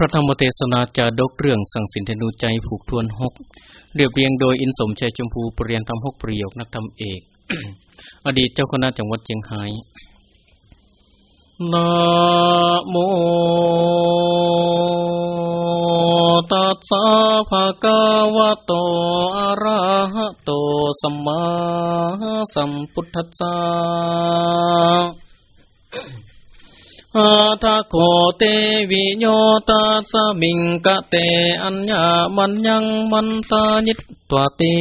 พระธรรมเทศนาจาดกเรื่องสังสินธนูใจผูกทวนหกเรียบเรียงโดยอินสมชัยชมพูปรริยนธรรมหกประโยคนักธรรมเอก อดีตเจ้าคณะจังหวัดเชียงไฮ้นะโมตัสสะภะคะวะโตอะระหะโตสัมมาสัมพุทธัสสะ อาทาโคเตวิโยตัสมิงกะเตอัญญามันยังมันตานิตตวติ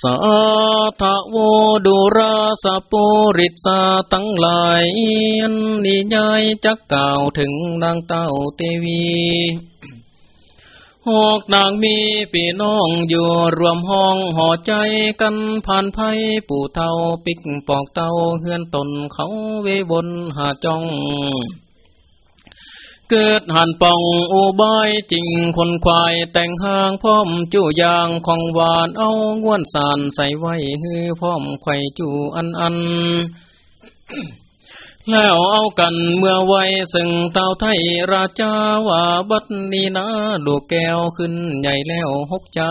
สาทะโวดุราสปุริสาตั้งหลายนิยายจักกล่าวถึงนางเต้าเตวี หอกนางมีปีน้องอยู่รวมห้องห่อใจกันผ่านภัยปู่เท่าปิกปอกเตาเฮือนตนเขาเวบนหาจ้อง เกิดหันป่องอุบายจริงคนควายแต่งห้างพร้อมจู้ยางของหวานเอาง้วนสารใส่ไว้ฮือพร้อมไข่จูอันอัน แล้วเอากันเมื่อไว้ซึ่งเต่าไทยราชาว่าบัดนี้นะลูกแก้วขึ้นใหญ่แล้วหกใจ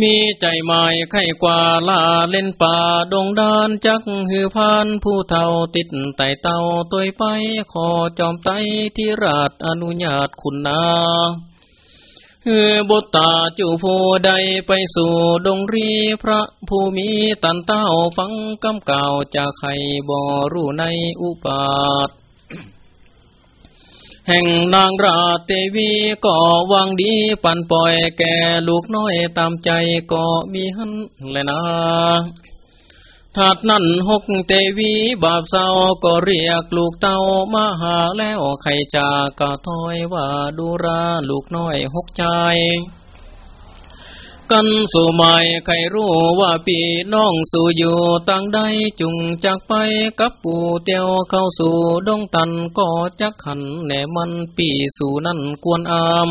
มีใจหมายไข่กว่าลาเล่นป่าดงดานจักหือพานผู้เท่าติดไต่เต่าตัวไปขอจอมไตที่ราชอนุญาตคุณนาเฮือ บทตาจูผู้ใดไปสู่ดงรีพระผู้มีตันเต้าฟังกำเก่าจากใครบ่รู้ในอุปาทแห่งนางราเตวีก็วางดีปันปล่อยแก่ลูกน้อยตามใจก็มีหันแลยนะ ถัดนั้นหกเตวี บาปเศร้าก็เรียกลูกเต้ามาหาแล้วใครจากะถอยว่าดูราลูกน้อยหกใจกันสู่ใหม่ใครรู้ว่าปีน้องสู่อยู่ต่างใดจุงจากไปกับปู่เตียวเข้าสู่ดงตันก็จักหันแหนมันปีสู่นั่นกวนอาม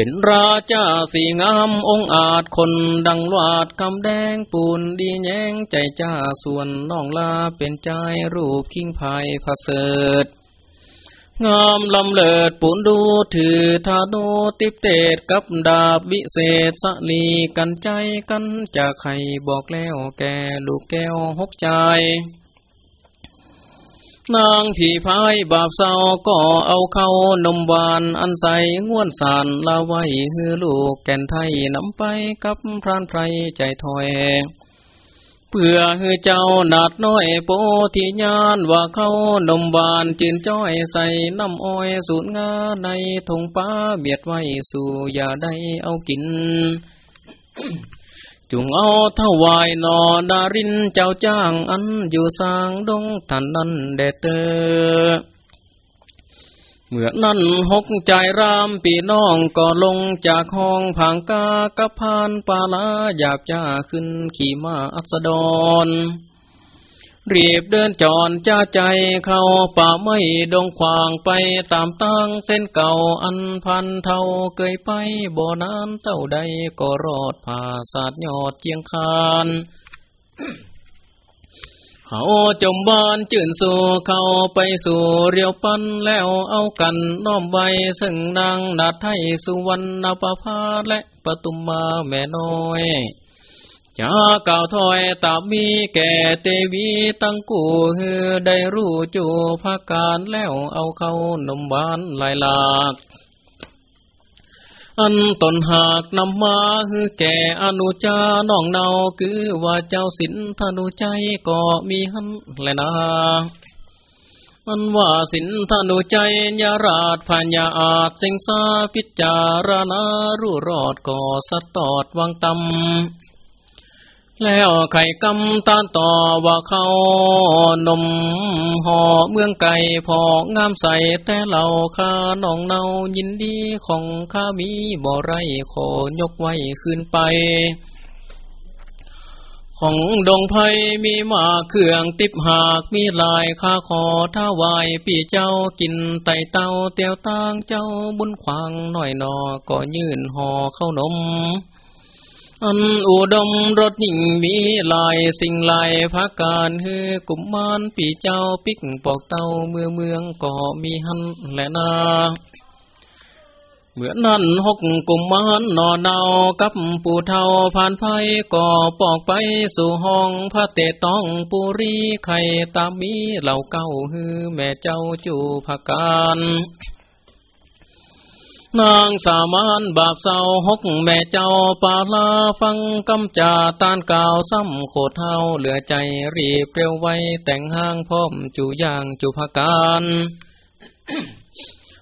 เป็นราชาสีงามองอาจคนดังวาดคำแดงปูนดีแยงใจจ้าส่วนน้องลาเป็นใจรูปคิงภายพระเสดงามลำเลิดปูนดูถือธาโนติปเตดกับดาบวิเศษสลีกันใจกันจากใครบอกแล้วแกลูกแก้วหกใจ นางผีพายบาปเศร้าก็เอาเข้านมหวานอันใสง่วนสารลาไว้ฮือลูกแก่นไทยนำไปกับพรานไพรใจถอยเพื่อฮือเจ้านาดน้อยโปธิญาณว่าเขานมบานจืนจ้อยใส่น้ำอ้อยสูตรงาในทงป้าเบียดไว้สู่อย่าได้เอากิน จุงเอาถวายนอดารินเจ้าจ้างอันอยู่สร้างดงท่านนั้นเดเตอเมื่อนั้นหกใจรามปีน้องก็ลงจากห้องผางกากระพานปาลาหยาบจ้าขึ้นขี่ม้าอัสดร รีบเดินจอนจ้าใจเข้าป่าไม่ดงขวางไปตามตั้งเส้นเก่าอันพันเท่าเกยไปบ่อนานเต้าใดก็รอดผ่าสาดยอดเจียงคานเขาจมบานจื่นสู่เข้าไปสู่เรียวปันแล้วเอากันน้อมไว้ซึ่งนางนาไทยสุวรรณปภาและปตุมมาแม่น้อย จาเก่าถอยตามีแก่เตวีตั้งกูฮือได้รู้จูภากการแล้วเอาเข้านมบานลายหลากอันตนหากนำมาคือแก่อนุจาน้องเนาคือว่าเจ้าสินธนุใจก็มีหันแลยนะอันว่าสินธนุใจยาราชพัญญาอาจสิงสาพิจารณารู้รอดก่อสะตอดวางตำ แล้วไข่กำตานต่อว่าเขานมห่อเมืองไก่พองามใสแต่เราข้าน้องเนายินดีของข้ามีบ่ไรขอยกไว้ขึ้นไป ของดงไพมีมาเครื่องติบหากมีลายข้าขอท้าวายปีเจ้ากินไตเต้าเตียวตางเจ้าบุญขวางหน่อยนอก็ยื่นห่อเข้านม อันอุดมรถยิ่งมีลายสิ่งลายพักการฮือกุมมานปีเจ้าปิกปอกเต้าเมืองเมืองก็มีหันแหละนาเหมือนั้นหกกุมมานนอเดากับปูเทาผ่านไฟก่อปอกไปสู่ห้องพระเตต้องปุรีไข่ตามีเหล่าเก้าฮือแม่เจ้าจูภาการ นางสามานบาปเศร้าหกแม่เจ้าปาลาฟังกำจาตานกาวซ้ำโคดเท้าเหลือใจรีบเร็วไวแต่งห้างพร้อมจูย่างจูภการ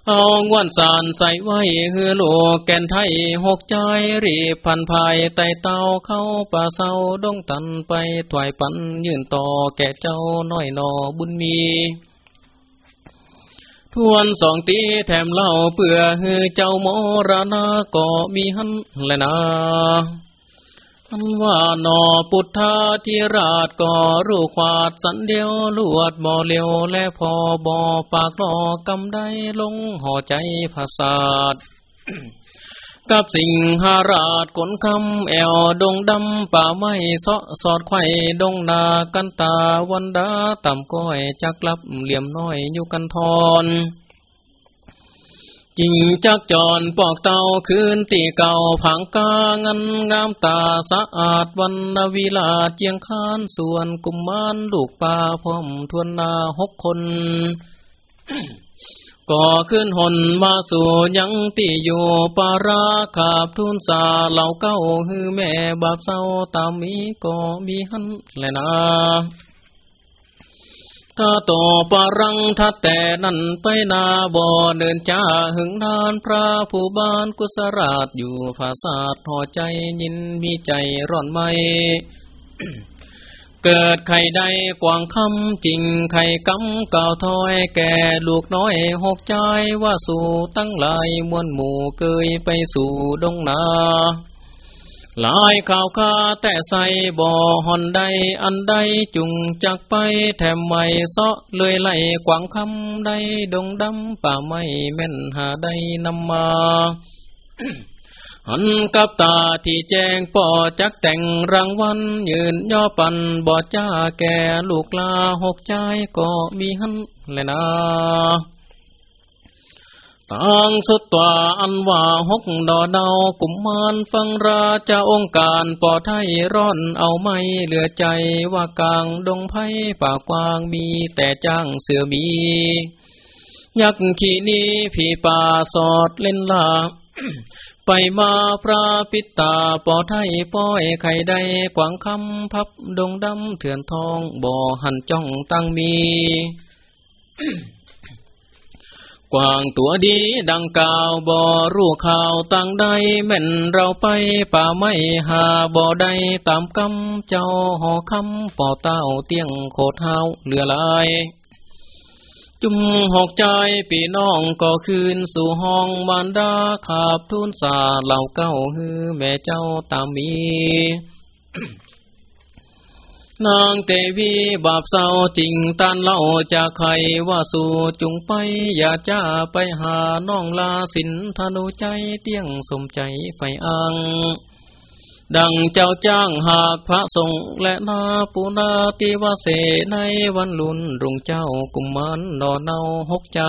เอางวนสารใส่ไว้ฮือโลแกนไทยหกใจรีบพันภายไตเต้าเข้าป่าเศร้าดงตันไปถวายปันยืนต่อแก่เจ้าน้อยนอบุญมี ทวนสองตีแถมเล่าเปื่อฮือเจ้าโมรณะก็มีหันแลนะอันว่านอปุถาธิราชก็รู้ขวาดสันเดียวลวดบ่อเลียวและพอบ่อปากรอกำได้ลงห่อใจภาษาด กับสิ่งหาราชกนคำแอวดงดำป่าไม้สาะสอดไข่ดงนากันตาวันดาต่ำก้อยจักลับเหลี่ยมน้อยอยู่กันทอนจิงจักจรปอกเตาคืนตีเก่าผังกางันงามตาสะอาดวันนวิลาเจียงคานส่วนกุมมานลูกป่าพร้อมทวนนาหกคน ก่อขึ้นหนมาสู่ยังตีอยู่ปาราขาบทุนสาเหล่าเก้าฮือแม่บาปเศร้าตามมีก็มีหันแลนะถ้าต่อปารังทัดแต่นั่นไปนาบ่อเดินจ้าหึงนานพระผู้บานกุศราชอยู่ภาษาทหอใจยินมีใจร่อนไม่ เกิดไข่ใดกวางคำจริงไข่กำเก่าถอยแก่ลูกน้อยหกใจว่าสู่ตั้งหลายมวลหมู่เกยไปสู่ดงนาลายข่าวคาแต่ใส่บ่อหอนใดอันใดจุงจักไปแถมไม่เสาะเลยไหลกวางคำใดดงดำป่าไม่แม่นหาได้นำมา หันกับตาที่แจ้งป่อจักแต่งรางวัลยืนย่อปันบ่อจ้าแก่ลูกลาหกใจก็มีหันเลยนะตังสุดตัวอันว่าหกดอเดากุมมานฟังราชาองค์การปอไทยร่อนเอาไม่เหลือใจว่ากลางดงไพ่ป่ากวางมีแต่จ้างเสือมี ยักขีนี้ผีป่าสอดเล่นลา ไปมาพระปิตาปอไทยป้อยไข่ใดกวางคำพับดงดำเถื่อนทองบ่อหันจ้องตั้งมี กวางตัวดีดังกล่าวบ่อรู้ข่าวตั้งใดแม่นเราไปป่าไม่หาบ่อใดตามกำเจ้าหอคำป่อเต้าเตียงโคดเท้าเหลือลาย จุมหกใจปีน้องก็คืนสู่ห้องมารดาขาบทุนสาเหล่าเก้าฮือแม่เจ้าตามมี นางเตวีบาปเศร้าจริงตันเล่าจากใครว่าสู่จุงไป อย่าจ้าไปหาน้องลาสินธนุใจเตี้ยงสมใจไฟอัง ดังเจ้าจ้างหากพระสงฆ์และนาปูนาติวเสในวันลุนรุงเจ้ากุมมันนอนเนาหกใจ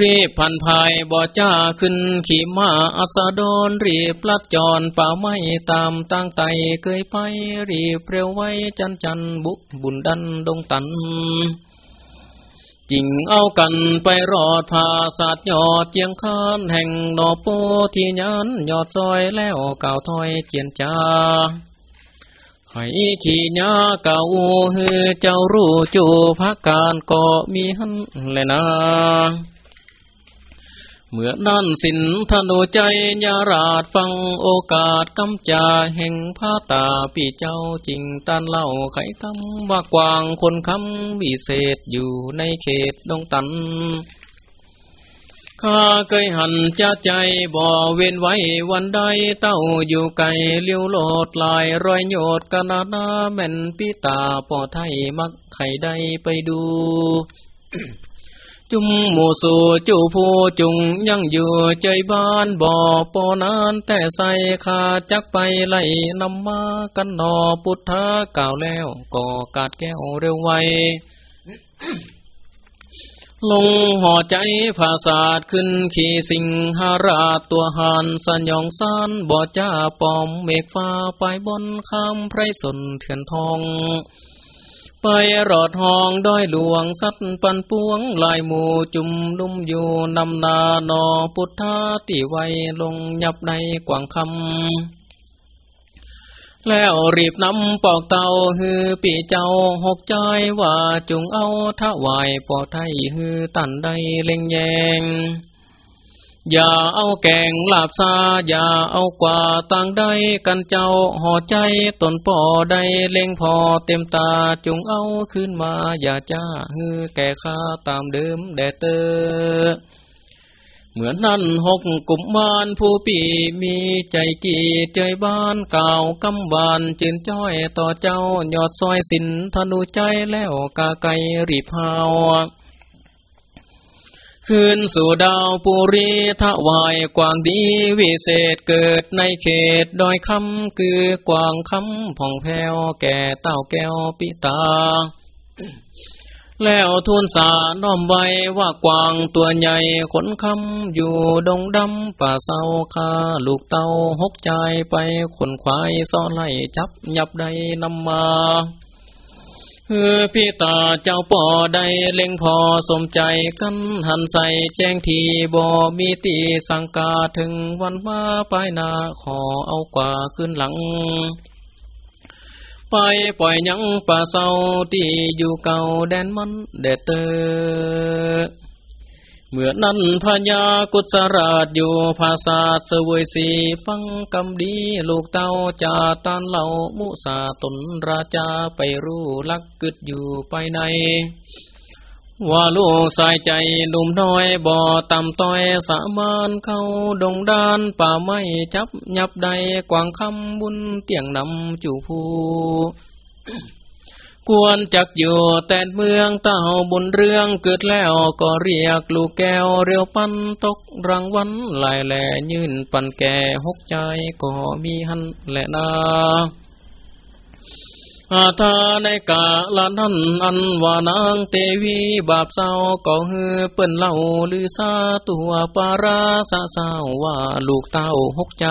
รีบพันภายบ่อจ้าขึ้นขี่ม้าอัสดนรีบลัดจรป่าไม้ตามตั้งไตเคยไปรีบเร็วไว้จันจันบุกบุญดันดงตัน จิงเอากันไปรอดผาสัดยอดเจียงคานแห่งนอโปที่ยันยอดซอยแล้วเก่าถอยเจียนจาไห้ขี่ยาเก่าฮือเจ้ารู้จูพักการก็มีหันเลยนะ เมื่อนั้นสินธนูใจยาราดฟังโอกาสกำจาแห่งพาตาปีเจ้าจริงตันเล่าไขคำว่ากวางคนคำวิเศษอยู่ในเขตดงตันข้าเคยหันจะใจบ่เว้นไว้วันใดเต้าอยู่ไกลเลี้ยวโลดลายรอยโยดกนาดาแม่นปีตาป่อไทยมักไข่ได้ไปดู จุมหมู่สู่จูผู้จุงยังอยู่ใจบ้านบ่อปอนานแต่ใส่ขาจักไปไล่นำมากันนอพุทธาก่าวแล้วก่อกาดแก้วเร็วไวลงห่อใจภาษาดขึ้นขี่สิงหาราตัวหานสัญญองสานบ่อจ้าปอมเมฆฟ้าไปบนข้ามไพรสนเถื่อนทอง ไปรอดห้องด้อยหลวงสัตปันปวงลายหมู่จุ่มลุ่มอยู่นำนานอพุทธาติไวลงยับในกว่างคำ แล้วรีบนำปอกเตาฮือปีเจ้าหกใจว่าจุงเอาทะวายปอไทยฮือตันใดเล็งแยง อย่าเอาแกงลาบซาอย่าเอากว่าต่างใดกันเจ้าห่อใจตนป่อใดเล็งพอเต็มตาจุงเอาขึ้นมา อย่าจ้าฮือแก่ข้าตามเดิมแดเตอเหมือนนั้นหกกลุ่มมานผู้ปีมีใจกี่ใจบ้านเก่ากำบานจืนจ้อยต่อเจ้ายอดซอยสินธนูใจแล้วกาไกรีบหาว คืนสู่ดาวปุรีทวายกวางดีวิเศษเกิดในเขตดอยคำคือกวางคำผ่องแผ้วแก่เต้าแก้วปิตา แล้วทูลสาน้อมไว้ว่ากวางตัวใหญ่ขนคำอยู่ดงดำป่าเศร้าคาลูกเต้าหกใจไปขนควายซ้อนไล่จับยับใดนำมา ฮือพี่ตาเจ้าป่อได้เล็งพอสมใจกันหันใส่แจ้งทีบ่มีตีสังกาถึงวันมาปลายนาขอเอากว่าขึ้นหลัง ไปปล่อยยังป่าเศร้าที่อยู่เก่าแดนมันเดดเตอ เมื่อนั้นพญากุศราชอยู่ภาษาเสวยสีฟังกำดีลูกเต้าจาตานเหล่ามุสาตนราชาไปรู้ลักกึดอยู่ไปใน ว่าลูกสายใจหนุ่มน้อยบ่อต่ำต้อยสามานเข้าดงดานป่าไม้จับยับใดกวางคำบุญเตียงนำจูผู้ ควรจักอยู่แต่เมืองเต้าบุญเรื่องเกิดแล้วก็เรียกลูกแก้วเรียวปันตกรางวัลลายแหล่ยื่นปันแก่หกใจก็มีหันแหละนาอาทาในกาลานันอันว่านางเตวีบาปเศร้าก็เฮือเปิ้นเล่าลือซาตัวปาราสะเศร้าว่าลูกเต้าหกใจ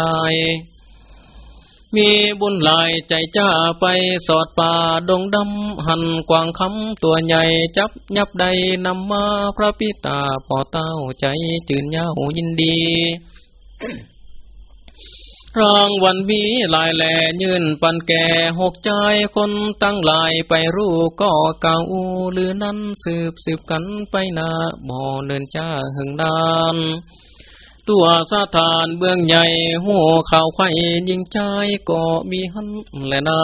มีบุญหลายใจจ้าไปสอดป่าดงดำ หันกวางคำตัวใหญ่จับยับใดนำมาพระปิตาปอเต้าใจจืนเย้ายินดีรางวันมีลายแหล่ยืนปันแก่หกใจคนตั้งหลายไปรู้ก็เก่าหรือนั้นสืบสืบกันไปนาบ่อเนินจ้าหึงนาน ตัวสาธานเบื้องใหญ่หัวข่าวไข่ยิงใจก็มีหันแหลนา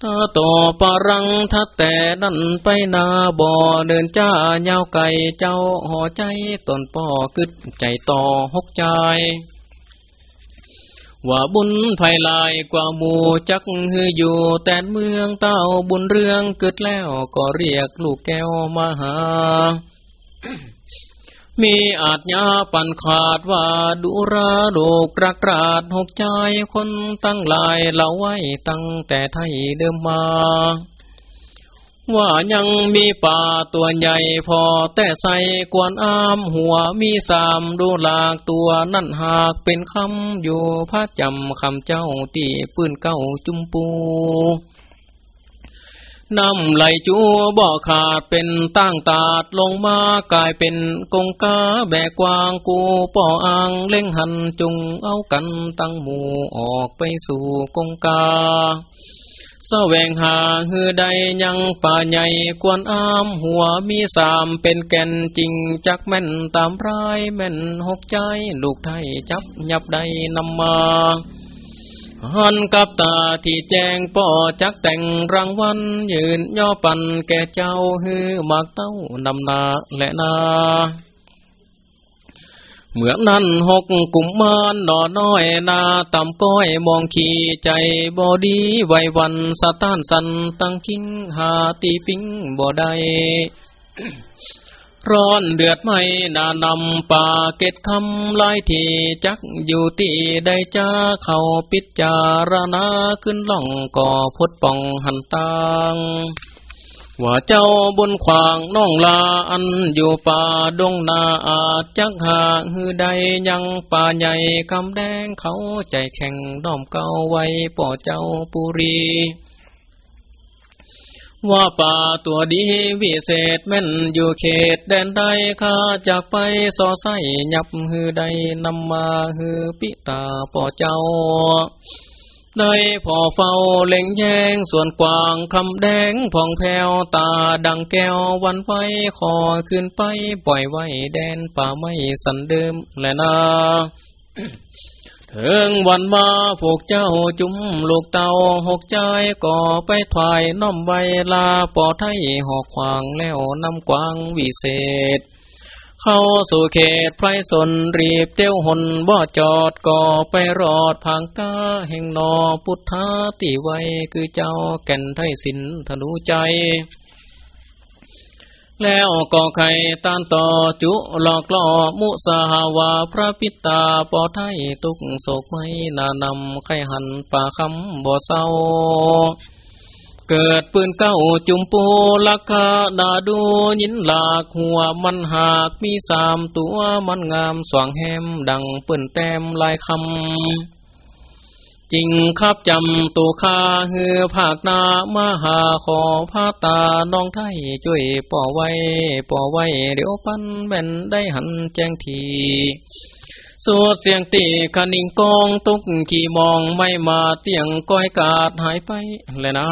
ถ้าต่อปรังทัดแต่นั่นไปนาบ่อเดินจ้ายาวไก่เจ้าห่อใจตนป่อกึดใจต่อหกใจ ว่าบุญภัยลายกว่าหมู่จักฮืออยู่แต่เมืองเต้าบุญเรื่องเกิดแล้วก็เรียกลูกแก้วมาหา มีอาจญาปันขาดว่าดุราโดกประกราดหกใจคนตั้งหลายเล่าไว้ตั้งแต่ไทยเดิมมา ว่ายังมีป่าตัวใหญ่พอแต่ใส่กวนอามหัวมีสามดูหลากตัวนั่นหากเป็นคำอยู่พระจำคำเจ้าตีปืนเก้าจุมปู น้ำไหลจูบ่อขาดเป็นตั้งตาดลงมากลายเป็นกงกาแบกกวางกูป่ออ่างเล่งหันจุงเอากันตั้งหมู่ออกไปสู่กงกาแสวงหาฮือใดยังป่าใหญ่กวนอามหัวมีสามเป็นแก่นจริงจักแม่นตามรายแม่นหกใจลูกไทยจับยับใดนำมา หันกับตาที่แจ้งป่อจักแต่งรางวัลยืนย่อปันแก่เจ้าฮือมากเต้านำนาและนาเหมือนนั้นหกกุมมานหนอน้อยนาต่ำก้อยมองขี่ใจบอดีไววันสะต้านสันตั้งคิงหาตีปิงบ่ได้ ร้อนเดือดไม่นานำป่าเกตคำลายที่จักอยู่ตีได้จ้าเข้าปิจารณาขึ้นล่องก่อพดป่องหันตางว่าเจ้าบนขวางน้องลาอันอยู่ป่าดงนาอาจจักหาฮือใดยังป่าใหญ่คำแดงเขาใจแข็งน้อมเก่าไว้ป่อเจ้าปุรี ว่าป่าตัวดีวิเศษแม่นอยู่เขตแดนใดข้าจากไปสอไสยับฮือใดนำมาฮือปิตาป่อเจ้า ได้พอเฝ้าเล็งแยงส่วนกวางคำแดงผ่องแผ้วตาดังแก้ววันไฟคอขึ้นไปปล่อยไว้แดนป่าไม่สันเดิมแลนาถึงวันมาพวกเจ้าจุ้มลูกเต่าหกใจก่อไปถวายน้อมใบลาปอไทยหอกขวางแล้วนำกวางวิเศษ เข้าสู่เขตไพรสนรีบเตี้ยวหนบ่จอดก่อไปรอดพังกาแห่งนอพุทธาติไวคือเจ้าแก่นไทยสินธนูใจ แล้วก็ไข่ตานต่อจุหลอกล่อมุสหาวาพระพิตาปอไทยตุกโศกไม่นานำไข่หันป่าคำบ่อเศร้า เกิดปืนเก้าจุมปูลักคาดาดูยินหลากหัวมันหากมีสามตัวมันงามสว่างแหมดังปืนแต้มลายคำ จริงครับจำตัวข้าเฮือภาคนามหาขอพาตาน้องไทยช่วยป่อไว้ป่อไว้เดี๋ยวปันแบ่นได้หันแจ้งทีสวดเสียงตีคนิงกองตุกขี่มองไม่มาเตียงก้อยกาดหายไปเลยนะ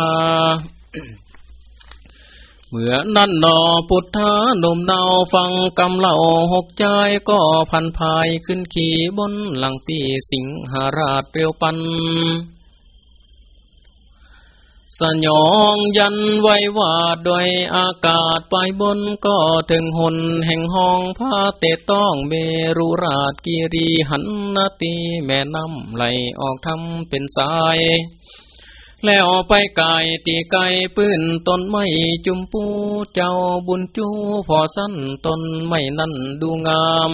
เมื่อนั่นนอพุทธานมเนาฟังกำเล่าหกใจก็พันภายขึ้นขี่บนหลังปีสิงหาราชเรียวปัน สยองยันไว้วาดด้วยอากาศไปบนก็ถึงหนแห่งห้องพาเตต้องเมรุราชกิรีหันนาตีแม่น้ำไหลออกทำเป็นสาย แล้วไปไก่ตีไก่ปื้นตนไม้จุมปูเจ้าบุญจูพอสั้นตนไม้นั่นดูงาม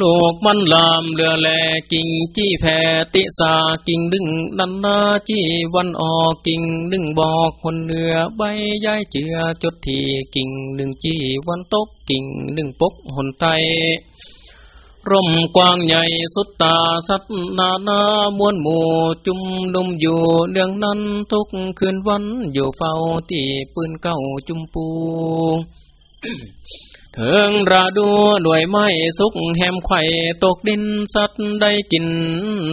ลูกมันลามเรือแลกิ่งจี้แผ่ติสากิ่งดึงนันนาจี้วันออกกิ่งดึงบอกคนเรือใบย้ายเจือจดทีกิ่งหนึ่งจี้วันตกกิ่งหนึ่งปกหนไต ร่มกว้างใหญ่สุดตาสัตนานา มวลหมู่จุมนุมอยู่เรื่องนั้นทุกคืนวันอยู่เฝ้าตีปืนเก้าจุมปูเถิงราดูหน่วยไม้สุกแหมไข่ตกดินสัตว์ได้กิน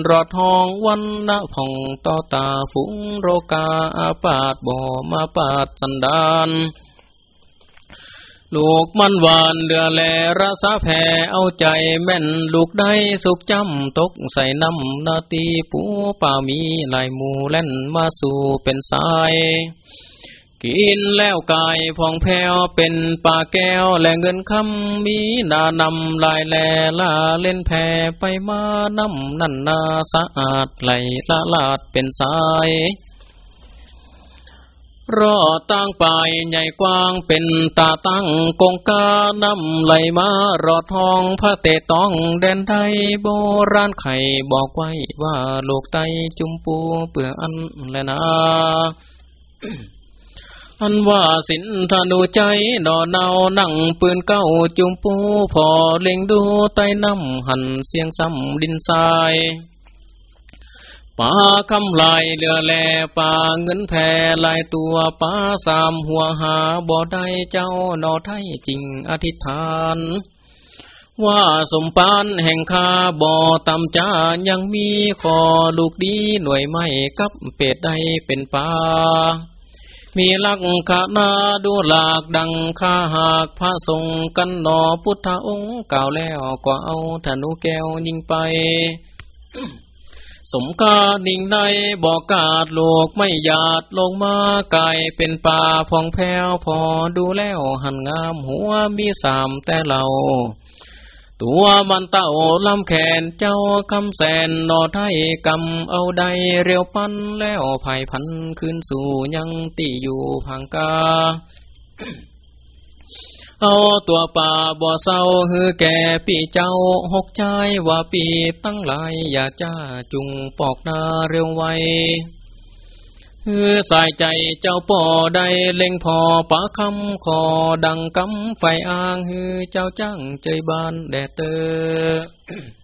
รอดทองวันละผ่องต่อตาฝูงโรกาอาปาดบ่อมาปาดสันดาน ลูกมันหวานเดือแลรสะแผ่เอาใจแม่นลูกได้สุกจำตกใส่น้ำนาตีปูป่ามีลายมูเล่นมาสู่เป็นสาย กินแล้วกายพองแผ้วเป็นป่าแก้วและเงินคำมีนานำลายแลลาเล่นแพ่ไปมาน้ำนั่นนาสะอาดไหลละลาดเป็นสาย รอตั้งปายใหญ่กว้างเป็นตาตั้งกงกานำไหลมารอทองพระเตต้องแดนไทยโบราณไข่บอกไว้ว่าโลกไตจุมปูเปื่ออันแลนาอันว่าสินธนูใจดอเนานั่งปืนเก้าจุมปูพอเล็งดูไตน้ำหันเสียงซ้ำดินทราย ป่าคำลายเรือแลป่าเงินแผ่ลายตัวป่าสามหัวหาบ่ได้เจ้านอไทยจริงอธิษฐาน ว่าสมปานแห่งคาบ่อตำจายังมีขอลูกดีหน่วยไม่กับเป็ดใดเป็นป่ามีลักขานาดูหลากดังข้าหากพระทรงกันนอพุทธองค์กล่าวแล้วก็เอาธนูแก้วยิงไป สมกาดิ่งในบอกกาดโลกไม่หยาดลงมาไกายเป็นป่าพองแผ้วพอดูแล้วหันงามหัวมีสามแต่เราตัวมันเต่าลำแขนเจ้าคำแสนนอไทยกำเอาใดเรียวปันแล้วภายพันขึ้นสู่ยังตีอยู่พังกา เอาตัวป่าบ่เศร้าฮือแก่ปีเจ้าหกใจว่าปีตั้งหลายอย่าจ้าจุงปอกนาเร็วไวฮือสายใจเจ้าป่อได้เล็งพอปะคำคอดังกำไฟอ่างฮือเจ้าจ้างใจบานแดดเตอ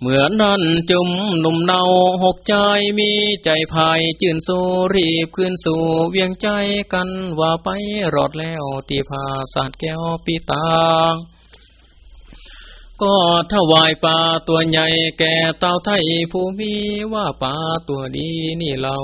เหมือนนั้นจุ่มหนุ่มเนาหกใจมีใจภายจื่นสูรีบขึ้นสู่เวียงใจกันว่าไปรอดแล้วตีพาสาดแก้วปีตาก็ถวายปลาตัวใหญ่แก่เต่าไทยผู้มีว่าปลาตัวดีนี่เรา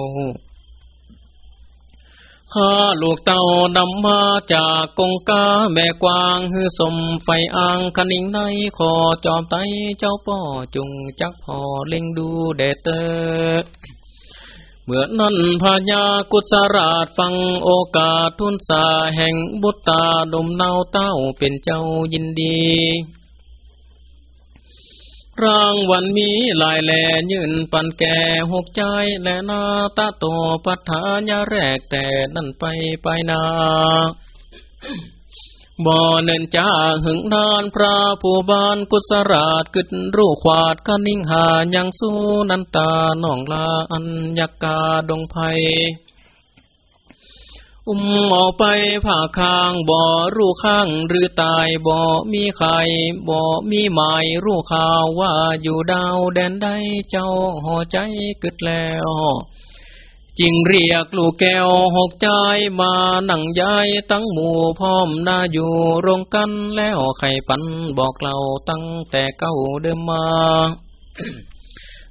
ข้าลูกเต่านำมาจากกงกาแม่กวางฮือสมไฟอ่างคนิ่งในคอจอมไตเจ้าป่อจุงจักพอเล็งดูเดเตอเมื่อนั้นพญากุศราชฟังโอกาสทุนสาแห่งบุตตาดมเนาเต้าเป็นเจ้ายินดี รางวันมีลายแหล่ยืนปันแก่หกใจและนาตาโตปัฏฐานยาแรกแต่นั่นไปไปนาบ่อเนินจ้าหึงนานพระผู้บานกุศราชกึดรูขวาดคนิ่งหายังสู้นันตาน้องลาอัญญกาดงไพ อุ้มออกไปผ่าคางบ่อรู้ข้างหรือตายบ่มีไข่บ่มีหมายรู้ข่าวว่าอยู่ดาวแดนใดเจ้าห่อใจกึดแล้วจิงเรียกลูกแก้วหกใจมาหนังยายตั้งหมู่พร้อมนาอยู่รงกันแล้วไข่ปันบอกเราตั้งแต่เก้าเดิมมา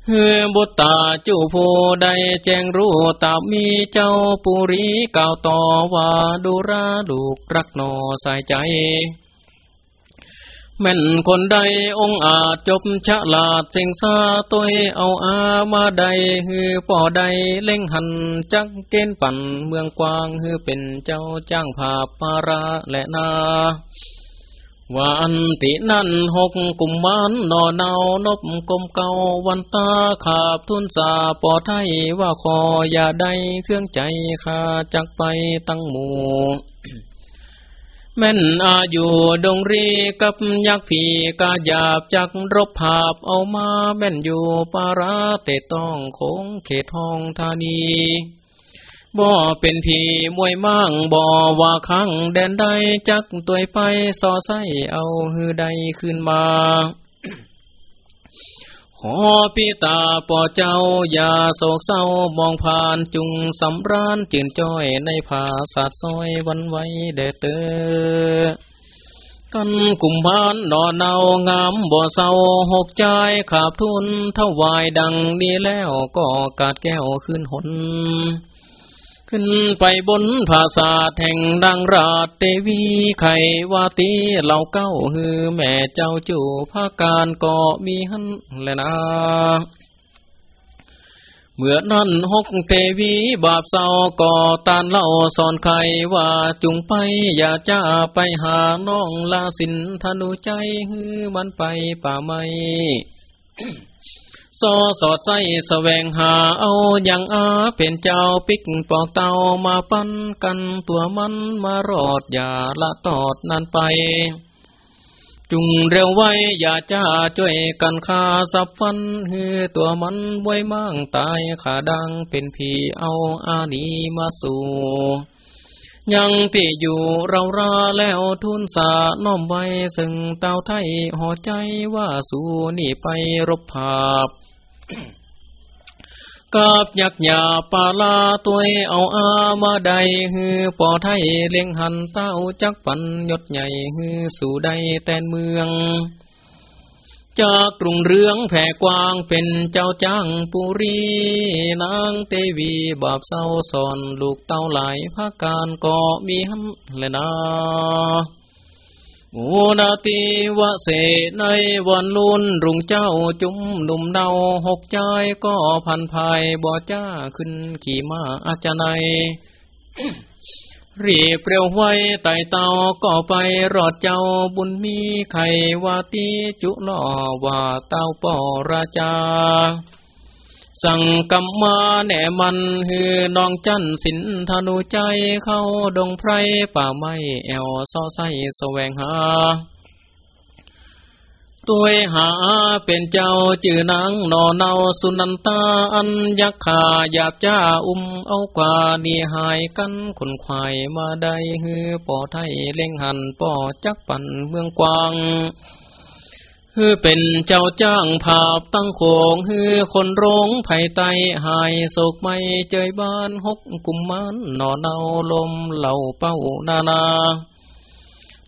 เฮือบุตตาจูผู้ใดแจ้งรู้ตามีเจ้าปุรีกล่าวต่อว่าดูราลูกรักนอสายใจแม่นคนใดองอาจจบฉลาดสียงซาตัวเอาอามาใดฮือป่อใดเล่งหันจักเกณฑ์ปั่นเมืองกวางฮือเป็นเจ้าจ้างภาพมาราและนา วันตินั่นหกกุมมันนอเนานบกลมเกาวันตาขาบทุนสาปอไทยว่าคออย่าได้เครื่องใจขาจักไปตั้งหมู่แม่นอาอยู่ดงรีกับยักษ์ผีกาหยาบจักรบภาพเอามาแม่นอยู่ปาราเตต้องโคงเขตทองธานี บ่เป็นผีมวยมั่งบ่ว่าคังแดนใดจักตัวไปสอไสเอาหือใดขึ้นมาขอพิตาป่อเจ้าอย่าโศกเศร้ามองผ่านจุงสำรานจื่นจ้อยในผาสาดซอยวันไว้เดเตอกันกุมพานนอนเนางามบ่เศร้าหกใจขาบทุนถวายดังนี้แล้วก็กาดแก้วขึ้นหน ขึ้นไปบนภาษาแห่งดังราชเตวีไขวาตีเหล่าเก้าฮือแม่เจ้าจูภาการก็มีหันแลนะเมื่อนั้นหกเตวีบาปเศร้าก่อตานเล่าสอนใครว่าจุงไป อย่าจ้าไปหาน้องลาสินธนุใจฮือมันไปป่าไม่ ซอสอดใส่แสวงหาเอาอย่างอาเป็นเจ้าปิกปอกเตามาปั้นกันตัวมันมารอดอย่าละตอดนั่นไป จุงเร็วไว้อย่าจ้าช่วยกันคาสับฟันฮือตัวมันไว้มั่งตายขาดังเป็นผีเอาอานีมาสู่ยังที่อยู่เราราแล้วทุนสาน้อมไว้ ซึ่งเต้าไทยห่อใจว่าสู่นี่ไปรบภาพ กับยักษ์ยาปาลาตัวเอาอามาใดฮือปอไทยเลี้ยงหันเต้าจักปันยศใหญ่ฮือสู่ใดแตนเมือง จากกรุงเรืองแผ่กว้างเป็นเจ้าจ้างปุรีนางเตวีบาปเศร้าสอนลูกเต้าหลายภาการก็มีหันเลยนะ มูนาติวะเสในวันลุนรุงเจ้าจุ้มหนุ่มเนาหกใจก็พันภายบ่อจ้าขึ้นขี่ม้าอาจนายรีเปรียวไว้ไต่เตาก็ไปรอดเจ้าบุญมีไขวาตีจุล่อว่าเต้าปอราจา สั่งกรรมมาแหน่มันฮือนองจันสินธนูใจเข้าดงไพรป่าไม้แอวซอไสแสวงหาตัวหาเป็นเจ้าจื่อนางนอเนาสุนันตาอันยักขาหยาบจ้าอุ้มเอากว่านี่หายกันคนควายมาได้ฮือป่อไทยเล่งหันป่อจักปั่นเมืองกวาง ฮือเป็นเจ้าจ้างภาพตั้งโขงฮือคนร้องไผ่ไตหายโศกไม่เจยบ้านหกกุมมันนอเนาลมเหล่าเป้านานา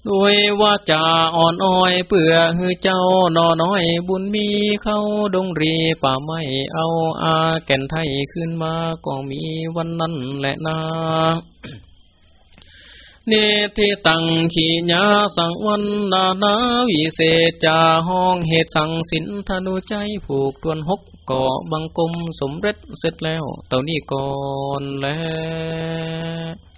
ด้วยว่าจ่าอ่อนอ้อยเปื่อฮือเจ้านอน้อยบุญมีเข้าดงรีป่าไม้เอาอาแก่นไทยขึ้นมาก็มีวันนั้นแหละนา เนธิตังขีญาสังวันนานาวิเศษจาห้องเหตุสังสินธนุใจผูกตวนหกก่อบังกลมสมเร็จเสร็จแล้ว เต่านี้ก่อนแล้ว